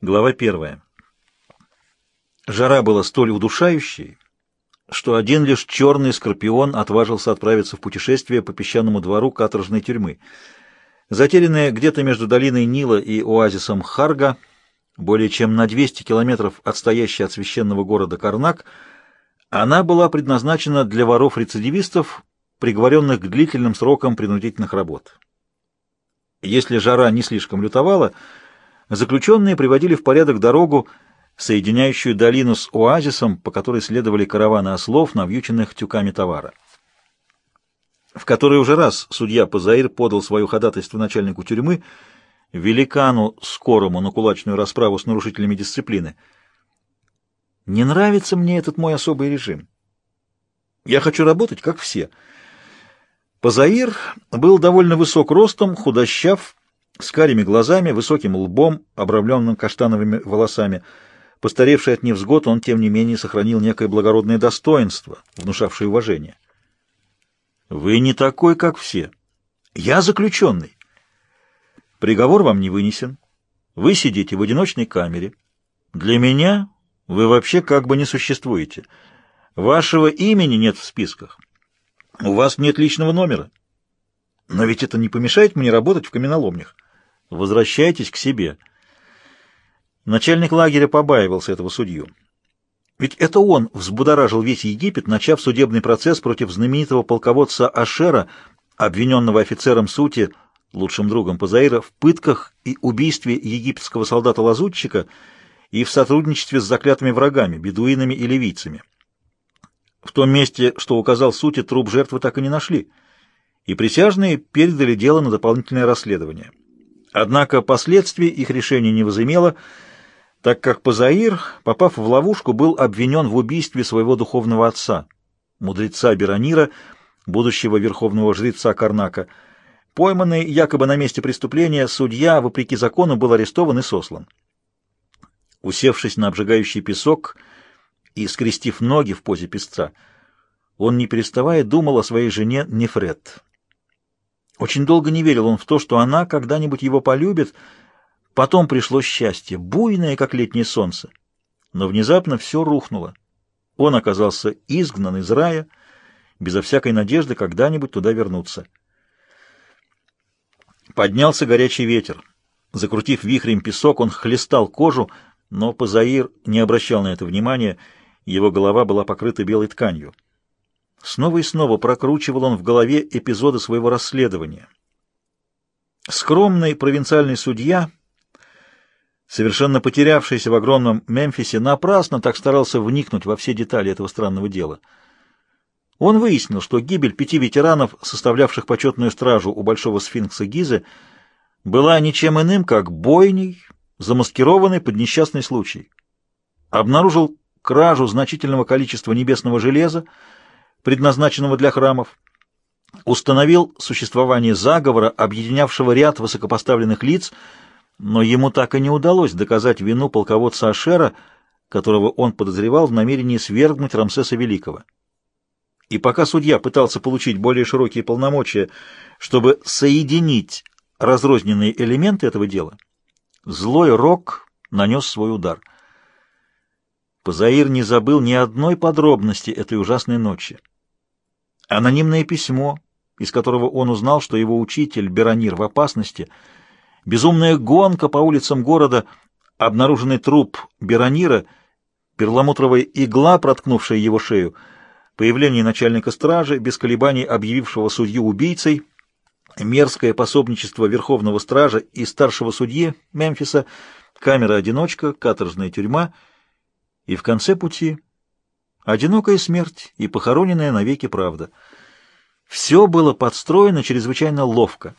Глава первая. Жара была столь удушающей, что один лишь черный скорпион отважился отправиться в путешествие по песчаному двору каторжной тюрьмы. Затерянная где-то между долиной Нила и оазисом Харга, более чем на 200 километров отстоящая от священного города Карнак, она была предназначена для воров-рецидивистов, приговоренных к длительным срокам принудительных работ. Если жара не слишком лютовала, заключенные приводили в порядок дорогу, соединяющую долину с оазисом, по которой следовали караваны ослов, навьюченных тюками товара. В который уже раз судья Пазаир подал свое ходатайство начальнику тюрьмы, великану, скорому на кулачную расправу с нарушителями дисциплины. «Не нравится мне этот мой особый режим. Я хочу работать, как все». Пазаир был довольно высок ростом, худощав, с карими глазами, высоким лбом, обрамленным каштановыми волосами. Постаревший от невзгод, он, тем не менее, сохранил некое благородное достоинство, внушавшее уважение. «Вы не такой, как все. Я заключенный. Приговор вам не вынесен. Вы сидите в одиночной камере. Для меня вы вообще как бы не существуете. Вашего имени нет в списках. У вас нет личного номера. Но ведь это не помешает мне работать в каменоломнях. Возвращайтесь к себе. Начальник лагеря побаивался этого судью. Ведь это он взбудоражил весь Египет, начав судебный процесс против знаменитого полководца Ашера, обвиненного офицером Сути, лучшим другом Пазаира, в пытках и убийстве египетского солдата-лазутчика и в сотрудничестве с заклятыми врагами, бедуинами и ливийцами. В том месте, что указал Сути, труп жертвы так и не нашли, и присяжные передали дело на дополнительное расследование. Однако последствий их решение не возымело, так как Пазаир, попав в ловушку, был обвинен в убийстве своего духовного отца, мудреца Беронира, будущего верховного жреца Карнака. Пойманный якобы на месте преступления, судья, вопреки закону, был арестован и сослан. Усевшись на обжигающий песок и скрестив ноги в позе песца, он, не переставая, думал о своей жене Нефрет. Очень долго не верил он в то, что она когда-нибудь его полюбит. Потом пришло счастье, буйное, как летнее солнце. Но внезапно все рухнуло. Он оказался изгнан из рая, безо всякой надежды когда-нибудь туда вернуться. Поднялся горячий ветер. Закрутив вихрем песок, он хлестал кожу, но Пазаир не обращал на это внимания, его голова была покрыта белой тканью. Снова и снова прокручивал он в голове эпизоды своего расследования. Скромный провинциальный судья, совершенно потерявшийся в огромном Мемфисе, напрасно так старался вникнуть во все детали этого странного дела. Он выяснил, что гибель пяти ветеранов, составлявших почетную стражу у Большого сфинкса Гизы, была ничем иным, как бойней, замаскированной под несчастный случай. Обнаружил кражу значительного количества небесного железа, предназначенного для храмов, установил существование заговора, объединявшего ряд высокопоставленных лиц, но ему так и не удалось доказать вину полководца Ашера, которого он подозревал в намерении свергнуть Рамсеса Великого. И пока судья пытался получить более широкие полномочия, чтобы соединить разрозненные элементы этого дела, злой Рок нанес свой удар. Пазаир не забыл ни одной подробности этой ужасной ночи. Анонимное письмо, из которого он узнал, что его учитель Беронир в опасности, безумная гонка по улицам города, обнаруженный труп Беронира, перламутровая игла, проткнувшая его шею, появление начальника стражи, без колебаний объявившего судью убийцей, мерзкое пособничество верховного стража и старшего судьи Мемфиса, камера-одиночка, каторжная тюрьма и в конце пути Одинокая смерть и похороненная навеки правда. Все было подстроено чрезвычайно ловко.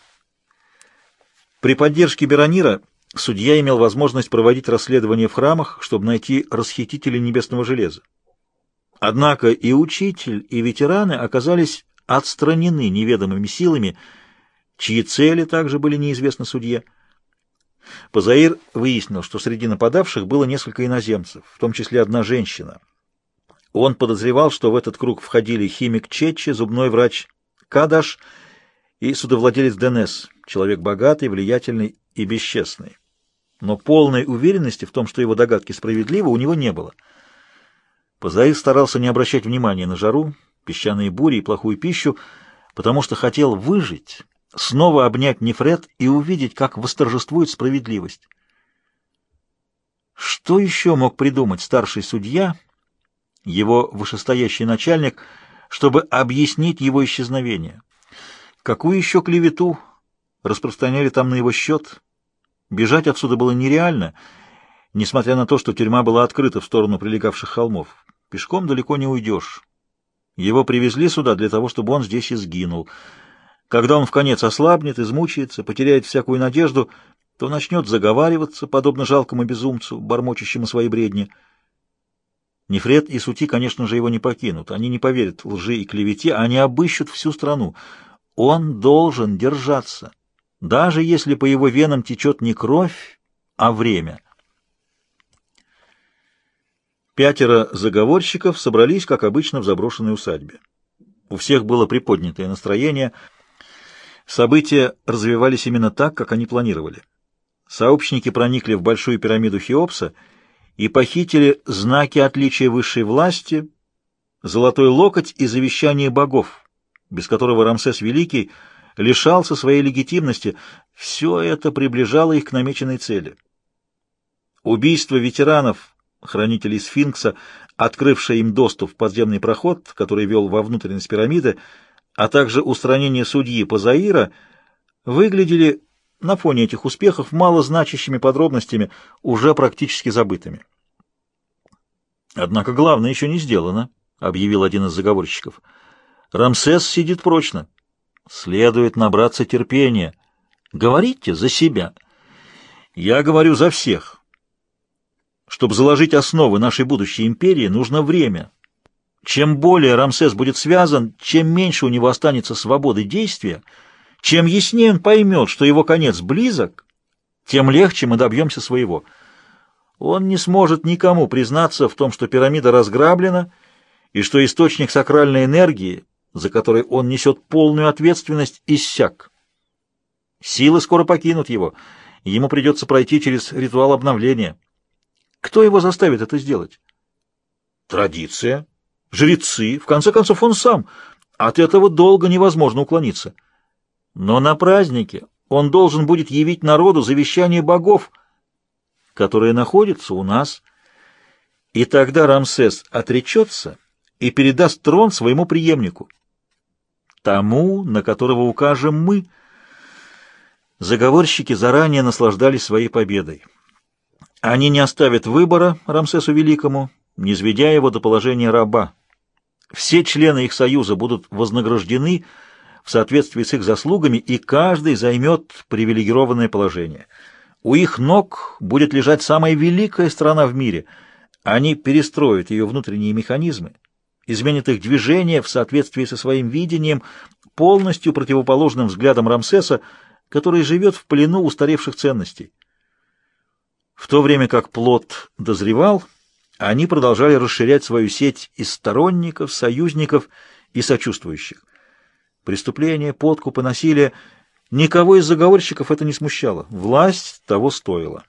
При поддержке Беронира судья имел возможность проводить расследование в храмах, чтобы найти расхитителей небесного железа. Однако и учитель, и ветераны оказались отстранены неведомыми силами, чьи цели также были неизвестны судье. Позаир выяснил, что среди нападавших было несколько иноземцев, в том числе одна женщина — он подозревал, что в этот круг входили химик Четчи, зубной врач Кадаш и судовладелец Денес, человек богатый, влиятельный и бесчестный. но полной уверенности в том, что его догадки справедливы, у него не было. Позаир старался не обращать внимания на жару, песчаные бури и плохую пищу, потому что хотел выжить, снова обнять Нефред и увидеть, как восторжествует справедливость. Что еще мог придумать старший судья, его вышестоящий начальник, чтобы объяснить его исчезновение? Какую еще клевету распространяли там на его счет? Бежать отсюда было нереально, несмотря на то, что тюрьма была открыта в сторону прилегавших холмов. Пешком далеко не уйдешь. Его привезли сюда для того, чтобы он здесь и сгинул. Когда он в конец ослабнет, измучается, потеряет всякую надежду, то начнет заговариваться, подобно жалкому безумцу, бормочущему свои бредни. Нефред и Сути, конечно же, его не покинут. Они не поверят лжи и клевете, они обыщут всю страну. Он должен держаться даже если по его венам течет не кровь, а время. Пятеро заговорщиков собрались, как обычно, в заброшенной усадьбе. У всех было приподнятое настроение. События развивались именно так, как они планировали. Сообщники проникли в большую пирамиду Хеопса и похитили знаки отличия высшей власти, золотой локоть и завещание богов, без которого Рамсес Великий — лишался своей легитимности, все это приближало их к намеченной цели. Убийство ветеранов, хранителей сфинкса, открывшее им доступ в подземный проход, который вел во внутренность пирамиды, а также устранение судьи Пазаира, выглядели на фоне этих успехов малозначащими подробностями, уже практически забытыми. «Однако главное еще не сделано», — объявил один из заговорщиков. «Рамсес сидит прочно. Следует набраться терпения. Говорите за себя. Я говорю за всех. Чтобы заложить основы нашей будущей империи, нужно время. Чем более Рамсес будет связан, чем меньше у него останется свободы действия, чем яснее он поймет, что его конец близок, тем легче мы добьемся своего. Он не сможет никому признаться в том, что пирамида разграблена, и что источник сакральной энергии за который он несет полную ответственность, иссяк. Силы скоро покинут его, ему придется пройти через ритуал обновления. Кто его заставит это сделать? Традиция, жрецы, в конце концов он сам. От этого долго невозможно уклониться. Но на празднике он должен будет явить народу завещание богов, которое находится у нас. И тогда Рамсес отречется и передаст трон своему преемнику тому, на которого укажем мы. Заговорщики заранее наслаждались своей победой. Они не оставят выбора Рамсесу Великому, не сведя его до положения раба. Все члены их союза будут вознаграждены в соответствии с их заслугами, и каждый займет привилегированное положение. У их ног будет лежать самая великая страна в мире. Они перестроят ее внутренние механизмы, изменит их движение в соответствии со своим видением, полностью противоположным взглядам Рамсеса, который живет в плену устаревших ценностей. В то время как плод дозревал, они продолжали расширять свою сеть из сторонников, союзников и сочувствующих. Преступления, подкупы, насилие — никого из заговорщиков это не смущало. Власть того стоила.